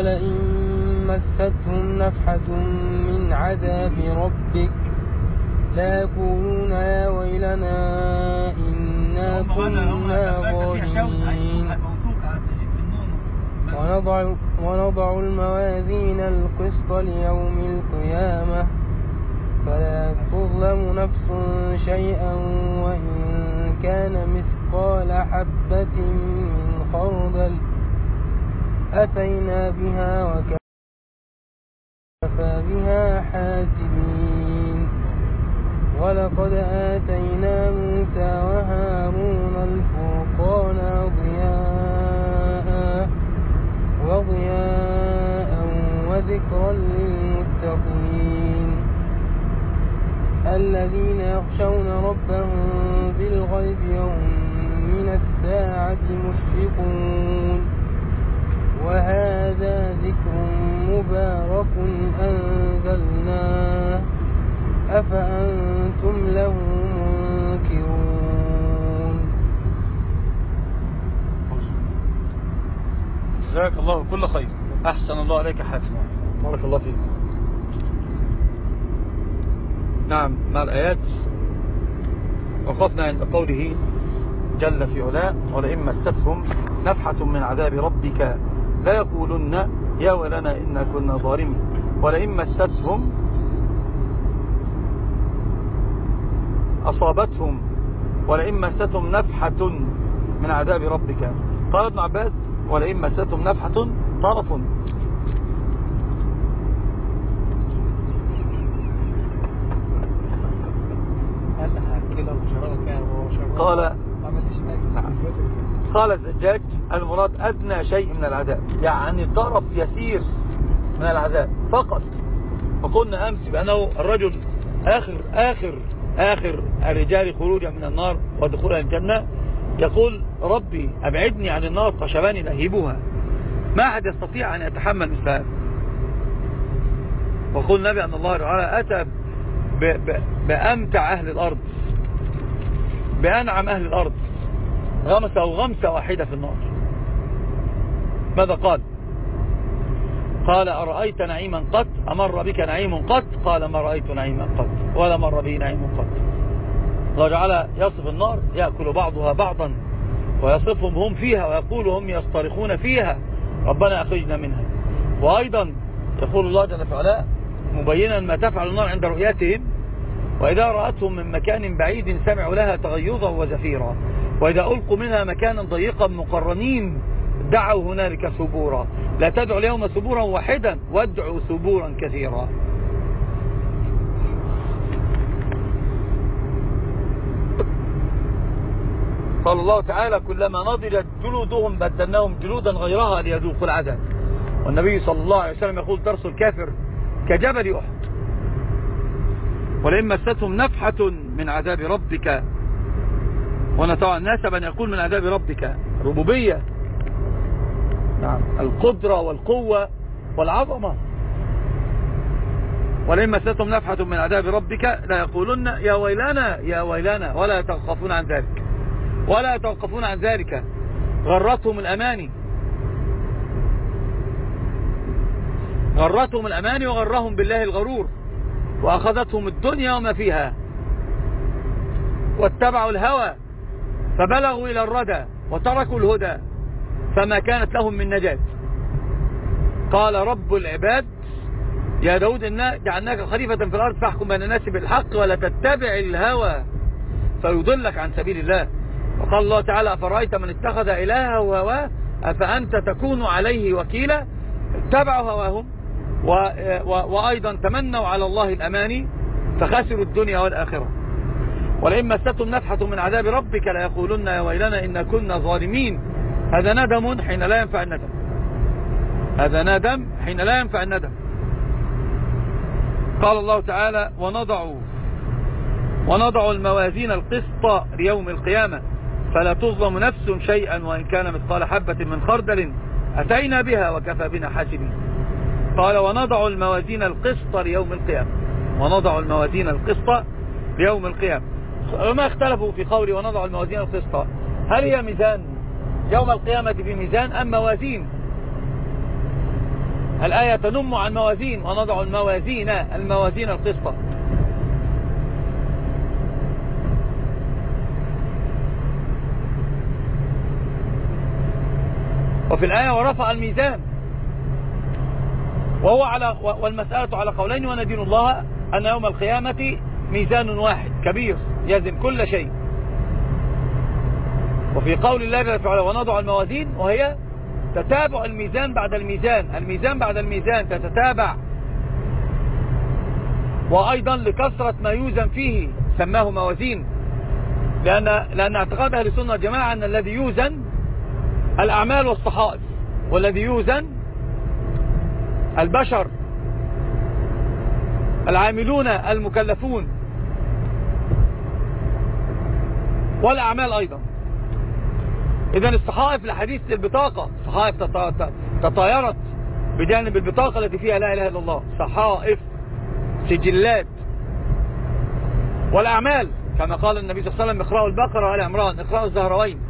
ولئن مستهم نفحة من عذاب ربك لا يقولون يا ويلنا إنا كنا ظالمين. ونضع, ونضع الموازين القسط ليوم القيامة. فلا تظلم نفس شيئا وإن كان مثقال حبة من خردل أتينا بها وكفى بها حاسبين. ولقد آتينا موسى وهارون الفرقان ضياء وضياء وذكرا للمتقين. الذين يخشون ربهم بالغيب وهم من الساعة مشفقون. الله كل خير. أحسن الله عليك حاتم. بارك الله فيك. نعم مع الآيات وقفنا عند قوله جل في علاء ولئن مستهم نفحة من عذاب ربك لا يقولن يا ولنا إنا كنا ظالمين. ولئن مستهم أصابتهم ولئن مستهم نفحة من عذاب ربك. قال ابن عباس ولئن مستهم نفحة طرف. قال قال الزجاج المراد أدنى شيء من العذاب. يعني طرف يسير من العذاب فقط. وقلنا أمس بأنه الرجل آخر آخر آخر الرجال خروجا من النار ودخولا الجنة. يقول ربي أبعدني عن النار قشبان لهيبها. ما أحد يستطيع أن يتحمل مثل هذا وقل نبي أن الله تعالى أتى بأمتع أهل الأرض. بأنعم أهل الأرض. غمسة أو غمسة واحدة في النار. ماذا قال؟ قال أرأيت نعيما قط؟ أمر بك نعيم قط؟ قال ما رأيت نعيما قط. ولا مر بي نعيم قط. الله تعالى يصف النار يأكل بعضها بعضا ويصفهم هم فيها ويقول هم يصطرخون فيها. ربنا أخرجنا منها. وأيضا يقول الله جل وعلا مبينا ما تفعل النار عند رؤيتهم وإذا رأتهم من مكان بعيد سمعوا لها تغيظا وزفيرا. وإذا ألقوا منها مكانا ضيقا مقرنين دعوا هنالك ثبورا. لا تدعوا اليوم ثبورا واحدا وادعوا ثبورا كثيرا. قال الله تعالى كلما نضجت جلودهم بدلناهم جلودا غيرها ليذوقوا العذاب. والنبي صلى الله عليه وسلم يقول درس الكافر كجبل أحد ولئن مستهم نفحة من عذاب ربك. وأنا طبعا ناسب أن يقول من عذاب ربك؟ ربوبية نعم. القدرة والقوة والعظمة. ولئن مستهم نفحة من عذاب ربك لا يقولن يا ويلنا يا ويلنا ولا يتوقفون عن ذلك. ولا يتوقفون عن ذلك. غرتهم الأماني. غرتهم الأماني وغرهم بالله الغرور. وأخذتهم الدنيا وما فيها. واتبعوا الهوى. فبلغوا إلى الردى وتركوا الهدى. فما كانت لهم من نجاة. قال رب العباد يا داود إنا جعلناك خليفة في الأرض فاحكم بين الناس بالحق ولا تتبع الهوى. فيضلك عن سبيل الله. وقال الله تعالى أفرأيت من اتخذ إلهه هواه أفأنت تكون عليه وكيلا؟ اتبعوا هواهم و... وأيضا تمنوا على الله الأماني فخسروا الدنيا والآخرة. ولئن مستهم نفحة من عذاب ربك ليقولن يا ويلنا إن كنا ظالمين. هذا ندم حين لا ينفع الندم. هذا ندم حين لا ينفع الندم. قال الله تعالى ونضع ونضع الموازين القسط ليوم القيامة. فلا تظلم نفس شيئا وإن كان مثقال حبة من خردل أتينا بها وكفى بنا حاسبين قال ونضع الموازين القسط ليوم القيامة. ونضع الموازين القسط ليوم القيامة. وما اختلفوا في قول ونضع الموازين القسط؟ هل هي ميزان يوم القيامة في ميزان أم موازين؟ الآية تنم عن موازين ونضع الموازين الموازين القسطة وفي الآية ورفع الميزان. وهو على والمسألة على قولين وندين الله أن يوم القيامة ميزان واحد كبير يزن كل شيء. وفي قول الله جل وعلا ونضع الموازين وهي تتابع الميزان بعد الميزان. الميزان بعد الميزان تتتابع. وأيضا لكثرة ما يوزن فيه سماه موازين. لأن, لأن اعتقاد أهل السنة والجماعة أن الذي يوزن الأعمال والصحائف والذي يوزن البشر العاملون المكلفون والأعمال أيضا. إذا الصحائف لحديث البطاقة صحائف تطايرت بجانب البطاقة التي فيها لا إله إلا الله. صحائف سجلات والأعمال كما قال النبي صلى الله عليه وسلم اقرأوا البقرة والعمران اقرأوا الزهروين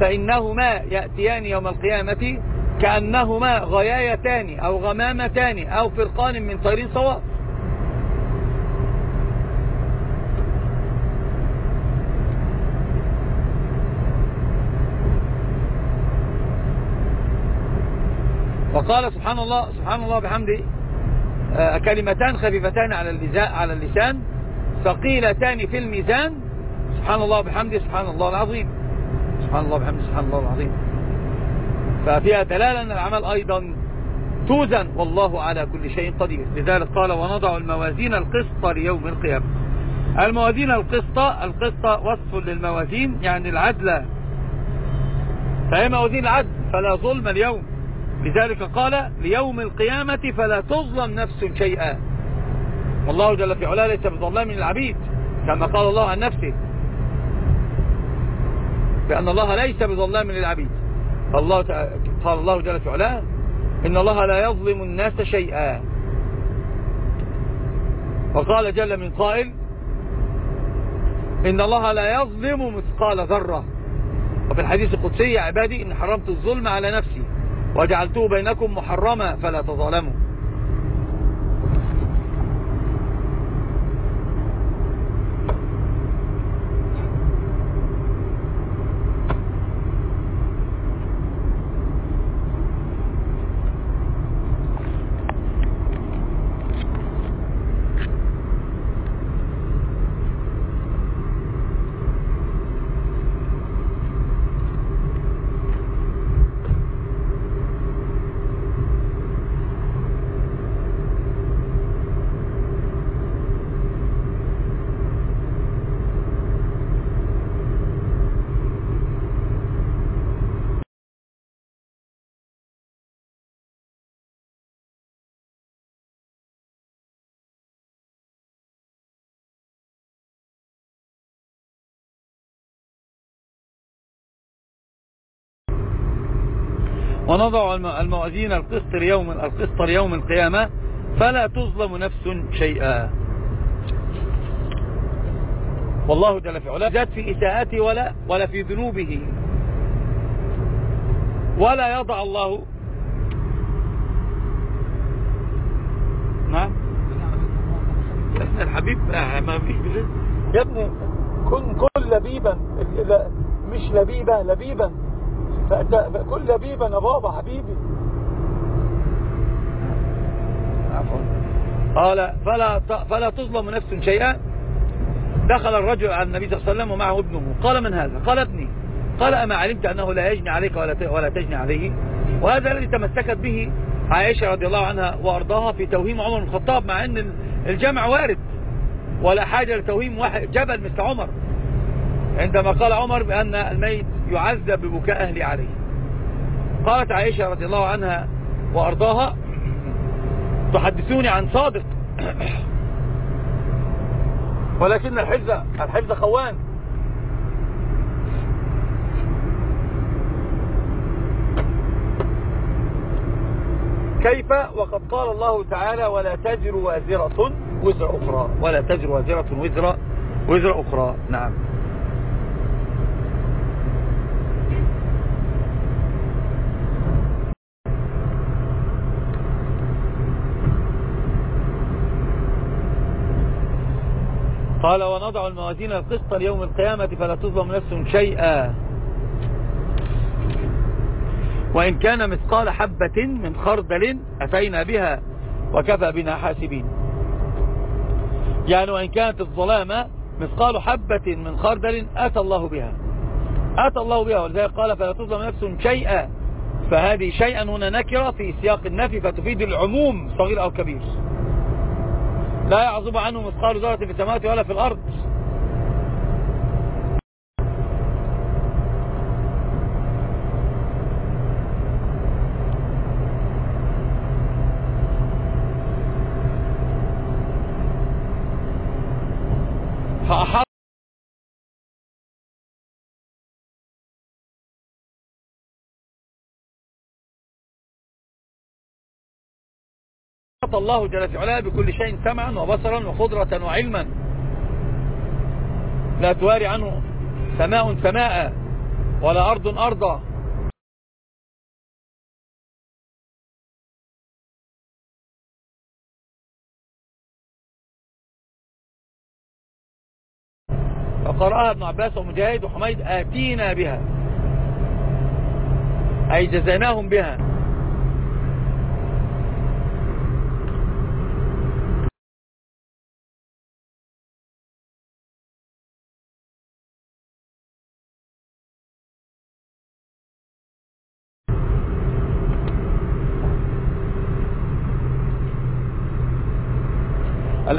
فإنهما يأتيان يوم القيامة كأنهما غيايتان أو غمامتان أو فرقان من طير صواب وقال سبحان الله سبحان الله بحمده آه، كلمتان خفيفتان على على اللسان ثقيلتان في الميزان. سبحان الله بحمده سبحان الله العظيم. سبحان الله بحمده سبحان الله العظيم. ففيها دلالة أن العمل أيضا توزن والله على كل شيء قدير. لذلك قال ونضع الموازين القسط ليوم القيامة. الموازين القسط القسط وصف للموازين يعني العدل. فهي موازين العدل فلا ظلم اليوم. لذلك قال ليوم القيامة فلا تظلم نفس شيئا. والله جل في علاه ليس بظلام من العبيد كما قال الله عن نفسه. بأن الله ليس بظلام للعبيد. الله قال الله جل في علاه إن الله لا يظلم الناس شيئا. وقال جل من قائل إن الله لا يظلم مثقال ذرة. وفي الحديث القدسي يا عبادي إن حرمت الظلم على نفسي وجعلته بينكم محرما فلا تظالموا ونضع الموازين القسط ليوم القسط ليوم القيامة فلا تظلم نفس شيئا. والله جل في علاه. زاد في إساءاته ولا ولا في ذنوبه. ولا يضع الله. نعم. الحبيب ما فيش يا ابني كن كن لبيبا مش لبيبة لبيبا. كل لبيبا يا بابا حبيبي. عفوا. قال فلا فلا تظلم نفس شيئا. دخل الرجل على النبي صلى الله عليه وسلم ومعه ابنه. قال من هذا؟ قال ابني. قال أما علمت أنه لا يجني عليك ولا ولا تجني عليه؟ وهذا الذي تمسكت به عائشة رضي الله عنها وأرضاها في توهيم عمر بن الخطاب مع أن الجمع وارد. ولا حاجة لتوهيم واحد جبل مثل عمر. عندما قال عمر بأن الميت يعذب ببكاء أهلي عليه قالت عائشة رضي الله عنها وأرضاها تحدثوني عن صادق. ولكن الحفظ الحفظ خوان. كيف وقد قال الله تعالى ولا تزر وازرة وزر أخرى. ولا تزر وازرة وزر وزر أخرى. نعم. قال ونضع الموازين القسط ليوم القيامة فلا تظلم نفس شيئا. وإن كان مثقال حبة من خردل أتينا بها وكفى بنا حاسبين. يعني وإن كانت الظلامة مثقال حبة من خردل أتى الله بها. أتى الله بها ولذلك قال فلا تظلم نفس شيئا. فهذه شيئا هنا نكرة في سياق النفي فتفيد العموم صغير أو كبير. لا يعظم عنه مثقال ذرة في السماوات ولا في الأرض. الله جل في علاه بكل شيء سمعا وبصرا وقدرة وعلما. لا تواري عنه سماء سماء ولا أرض أرضا. فقرأها ابن عباس ومجاهد وحميد آتينا بها. أي جزيناهم بها.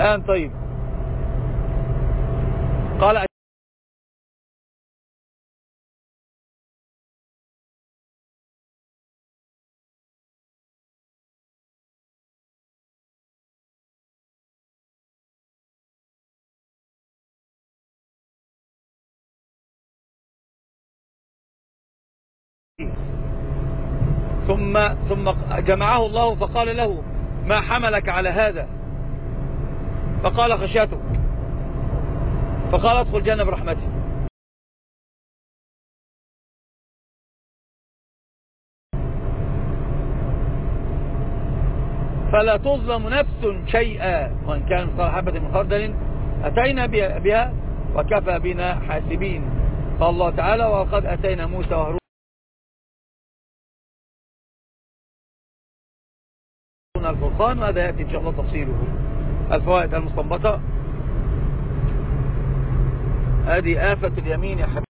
الآن طيب. قال ثم ثم جمعه الله فقال له ما حملك على هذا؟ فقال خشيتك فقال ادخل جنة برحمتي فلا تظلم نفس شيئا وإن كان مثقال حبة من خردل أتينا بها وكفى بنا حاسبين. قال الله تعالى وقد أتينا موسى وهارون الفرقان. وهذا يأتي إن شاء الله تفصيله؟ الفوائد المستنبطة. هذه آفة اليمين يا حبيبي.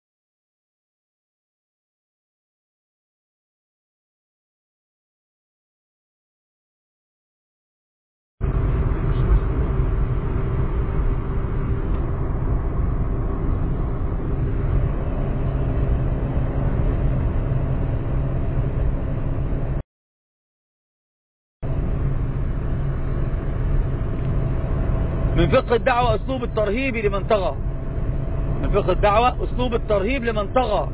من فقه الدعوة أسلوب الترهيب لمن طغى. من فقه الدعوة أسلوب الترهيب لمن طغى.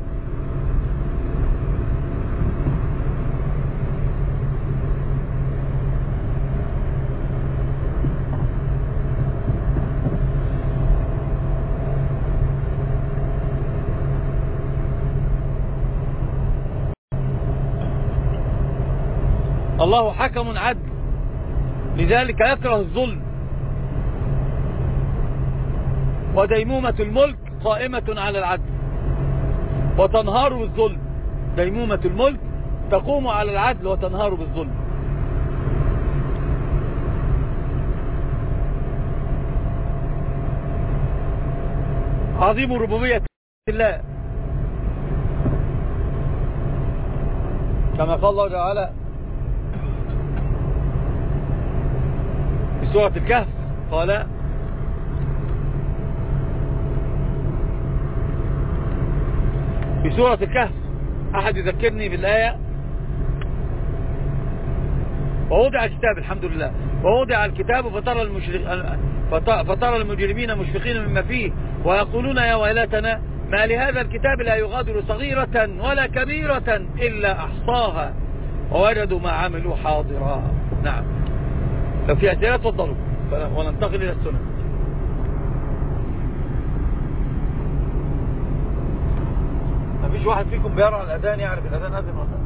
الله حكم عدل. لذلك يكره الظلم. وديمومة الملك قائمة على العدل. وتنهار بالظلم ديمومة الملك تقوم على العدل وتنهار بالظلم. عظيم ربوبية الله. كما قال الله تعالى في سورة الكهف قال في سورة الكهف. أحد يذكرني بالآية؟ ووضع الكتاب الحمد لله. ووضع الكتاب فترى, المشرق فترى المجرمين مشفقين مما فيه ويقولون يا ويلتنا ما لهذا الكتاب لا يغادر صغيرة ولا كبيرة إلا أحصاها. ووجدوا ما عملوا حاضرا. نعم. لو في أسئلة تفضلوا. وننتقل إلى السنة. مفيش واحد فيكم بيرى الأذان يعرف الأذان أذن ولا؟